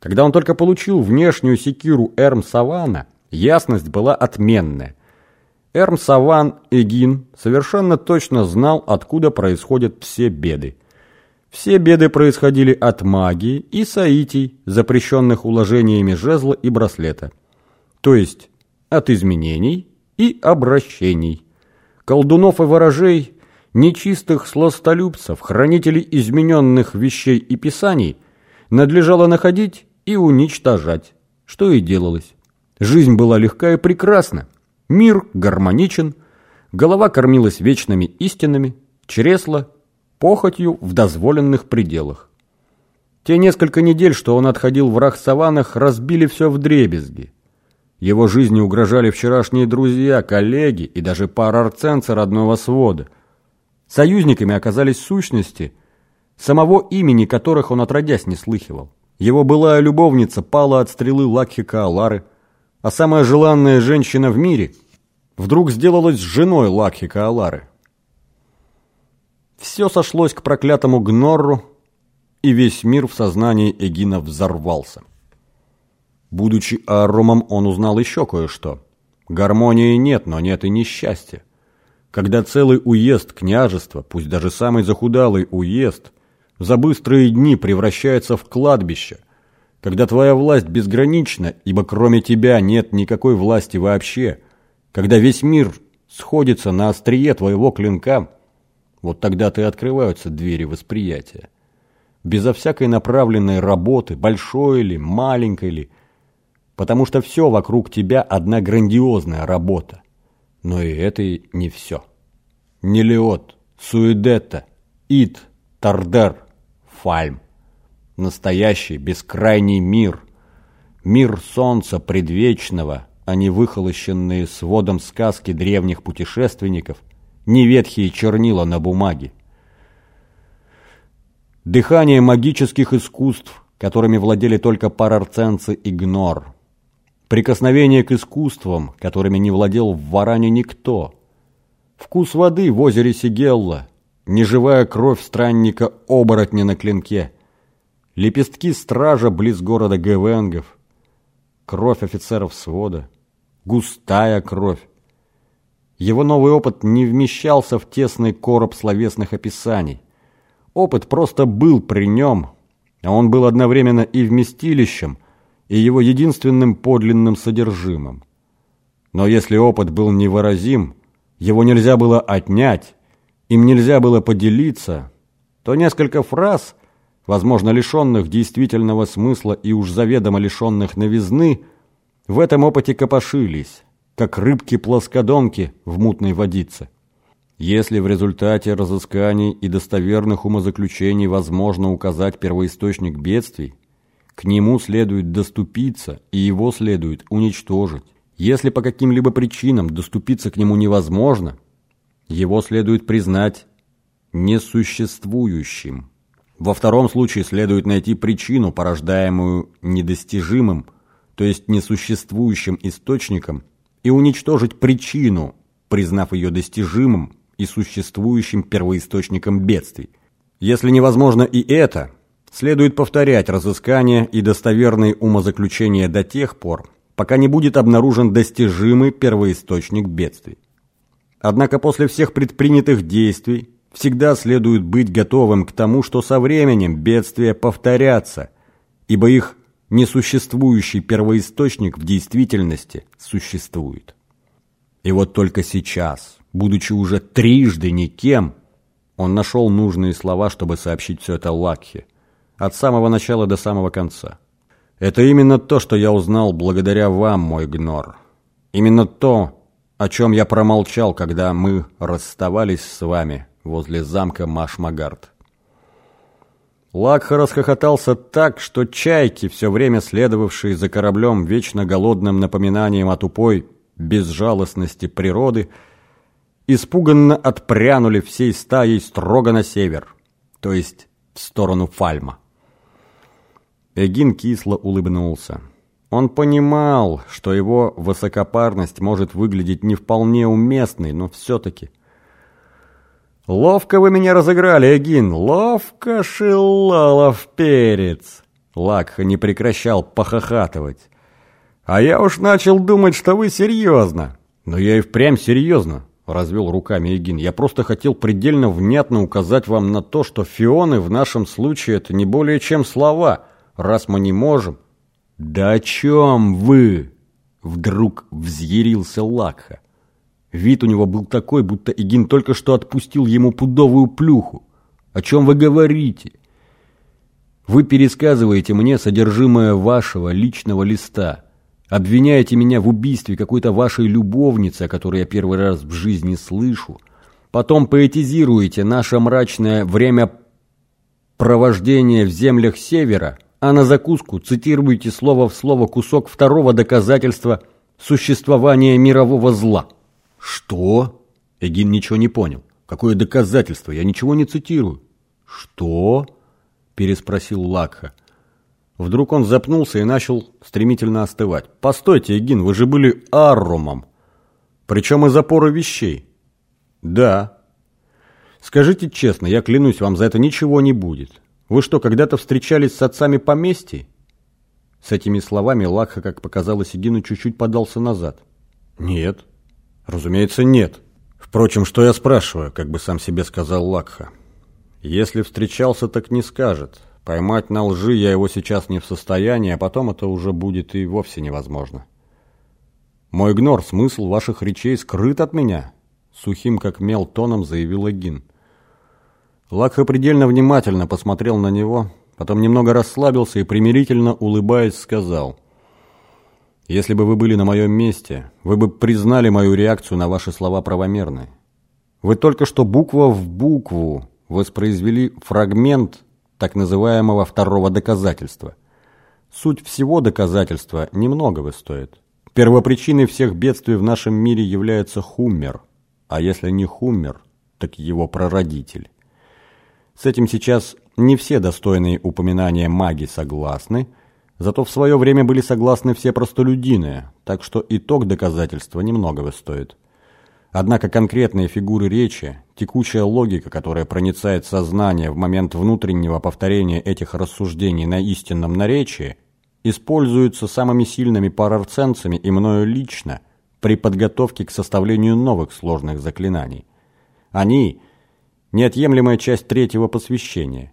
Когда он только получил внешнюю секиру Эрм Савана, ясность была отменная. Эрм Саван Эгин совершенно точно знал, откуда происходят все беды. Все беды происходили от магии и соитий, запрещенных уложениями жезла и браслета. То есть от изменений и обращений. Колдунов и ворожей, нечистых сластолюбцев, хранителей измененных вещей и писаний надлежало находить и уничтожать, что и делалось. Жизнь была легка и прекрасна, мир гармоничен, голова кормилась вечными истинами, чресло похотью в дозволенных пределах. Те несколько недель, что он отходил в Рахсаванах, разбили все в дребезги. Его жизни угрожали вчерашние друзья, коллеги и даже пара арценца родного свода. Союзниками оказались сущности, самого имени которых он отродясь не слыхивал. Его былая любовница пала от стрелы Лакхика Алары, а самая желанная женщина в мире вдруг сделалась женой Лакхика Алары. Все сошлось к проклятому Гнорру, и весь мир в сознании Эгина взорвался. Будучи Аррумом, он узнал еще кое-что. Гармонии нет, но нет и несчастья. Когда целый уезд княжества, пусть даже самый захудалый уезд, за быстрые дни превращается в кладбище, когда твоя власть безгранична, ибо кроме тебя нет никакой власти вообще, когда весь мир сходится на острие твоего клинка – вот тогда-то и открываются двери восприятия. Безо всякой направленной работы, большой ли, маленькой ли, потому что все вокруг тебя одна грандиозная работа. Но и это и не все. Нелиот, Суидетта, Ит, Тардер, Фальм. Настоящий бескрайний мир. Мир солнца предвечного, а не выхолощенные сводом сказки древних путешественников – не ветхие чернила на бумаге. Дыхание магических искусств, которыми владели только парарценцы и гнор. Прикосновение к искусствам, которыми не владел в Варане никто. Вкус воды в озере Сигелла, неживая кровь странника-оборотня на клинке. Лепестки стража близ города Гевенгов. Кровь офицеров свода. Густая кровь. Его новый опыт не вмещался в тесный короб словесных описаний. Опыт просто был при нем, а он был одновременно и вместилищем, и его единственным подлинным содержимым. Но если опыт был невыразим, его нельзя было отнять, им нельзя было поделиться, то несколько фраз, возможно, лишенных действительного смысла и уж заведомо лишенных новизны, в этом опыте копошились, как рыбки-плоскодонки в мутной водице. Если в результате разысканий и достоверных умозаключений возможно указать первоисточник бедствий, к нему следует доступиться и его следует уничтожить. Если по каким-либо причинам доступиться к нему невозможно, его следует признать несуществующим. Во втором случае следует найти причину, порождаемую недостижимым, то есть несуществующим источником, и уничтожить причину, признав ее достижимым и существующим первоисточником бедствий. Если невозможно и это, следует повторять разыскания и достоверные умозаключения до тех пор, пока не будет обнаружен достижимый первоисточник бедствий. Однако после всех предпринятых действий всегда следует быть готовым к тому, что со временем бедствия повторятся, ибо их несуществующий первоисточник в действительности существует. И вот только сейчас, будучи уже трижды никем, он нашел нужные слова, чтобы сообщить все это Лакхе, от самого начала до самого конца. Это именно то, что я узнал благодаря вам, мой Гнор. Именно то, о чем я промолчал, когда мы расставались с вами возле замка Машмагард. Лакха расхохотался так, что чайки, все время следовавшие за кораблем вечно голодным напоминанием о тупой безжалостности природы, испуганно отпрянули всей стаей строго на север, то есть в сторону Фальма. Эгин кисло улыбнулся. Он понимал, что его высокопарность может выглядеть не вполне уместной, но все-таки – «Ловко вы меня разыграли, Эгин, ловко, Шилалов перец!» Лакха не прекращал похохатывать. «А я уж начал думать, что вы серьезно!» «Но я и впрямь серьезно!» — развел руками Эгин. «Я просто хотел предельно внятно указать вам на то, что фионы в нашем случае это не более чем слова, раз мы не можем». «Да о чем вы?» — вдруг взъярился Лакха. Вид у него был такой, будто Эгин только что отпустил ему пудовую плюху. «О чем вы говорите?» Вы пересказываете мне содержимое вашего личного листа. Обвиняете меня в убийстве какой-то вашей любовницы, о которой я первый раз в жизни слышу. Потом поэтизируете наше мрачное время провождения в землях Севера, а на закуску цитируете слово в слово кусок второго доказательства существования мирового зла. Что? Эгин ничего не понял. Какое доказательство? Я ничего не цитирую. Что? переспросил Лакха. Вдруг он запнулся и начал стремительно остывать. «Постойте, Эгин, вы же были Аррумом, причем из опоры вещей». «Да». «Скажите честно, я клянусь, вам за это ничего не будет. Вы что, когда-то встречались с отцами поместья?» С этими словами Лакха, как показалось Эгину, чуть-чуть подался назад. «Нет. Разумеется, нет. Впрочем, что я спрашиваю, как бы сам себе сказал Лакха. Если встречался, так не скажет. Поймать на лжи я его сейчас не в состоянии, а потом это уже будет и вовсе невозможно. «Мой гнор, смысл ваших речей скрыт от меня», — сухим как мел тоном заявил Эгин. Лакха предельно внимательно посмотрел на него, потом немного расслабился и примирительно улыбаясь сказал. «Если бы вы были на моем месте, вы бы признали мою реакцию на ваши слова правомерной. Вы только что буква в букву воспроизвели фрагмент так называемого второго доказательства. Суть всего доказательства немногого стоит. Первопричиной всех бедствий в нашем мире является Хуммер, а если не Хуммер, так его прародитель. С этим сейчас не все достойные упоминания маги согласны, зато в свое время были согласны все простолюдины, так что итог доказательства немногого стоит. Однако конкретные фигуры речи, текучая логика, которая проницает сознание в момент внутреннего повторения этих рассуждений на истинном наречии, используются самыми сильными парарценцами и мною лично при подготовке к составлению новых сложных заклинаний. Они – неотъемлемая часть третьего посвящения.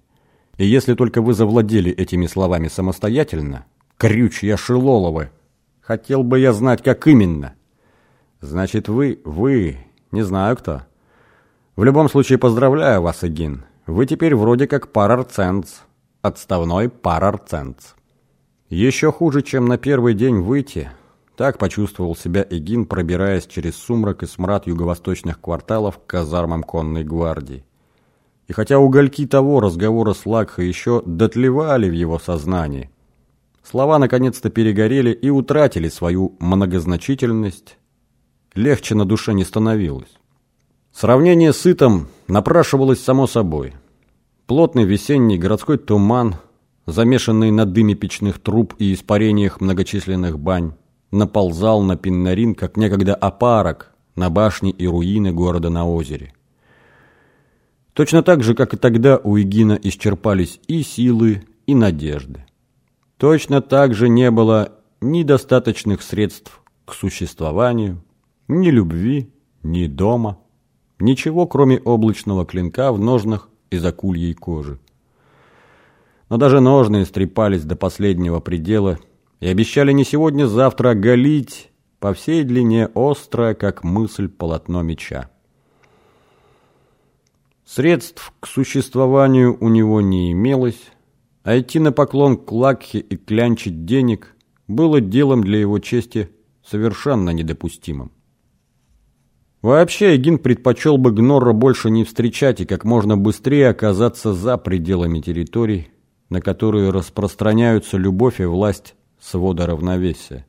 И если только вы завладели этими словами самостоятельно, крючья Шилоловы, хотел бы я знать, как именно – Значит, вы, вы, не знаю кто. В любом случае поздравляю вас, Эгин. Вы теперь вроде как парарценц. Отставной парарценц. Еще хуже, чем на первый день выйти. Так почувствовал себя Эгин, пробираясь через сумрак и смрад юго-восточных кварталов к казармам конной гвардии. И хотя угольки того разговора с Лакха еще дотлевали в его сознании, слова наконец-то перегорели и утратили свою многозначительность, легче на душе не становилось. Сравнение с Итом напрашивалось само собой. Плотный весенний городской туман, замешанный на дыме печных труб и испарениях многочисленных бань, наползал на Пиннарин, как некогда опарок на башни и руины города на озере. Точно так же, как и тогда у Игина исчерпались и силы, и надежды. Точно так же не было ни достаточных средств к существованию, ни любви, ни дома, ничего, кроме облачного клинка в ножнах из акульей кожи. Но даже ножны истрепались до последнего предела и обещали не сегодня-завтра оголить по всей длине острое, как мысль, полотно меча. Средств к существованию у него не имелось, а идти на поклон к Лакхе и клянчить денег было делом для его чести совершенно недопустимым. Вообще, Эгин предпочел бы Гнорра больше не встречать и как можно быстрее оказаться за пределами территорий, на которые распространяются любовь и власть свода равновесия.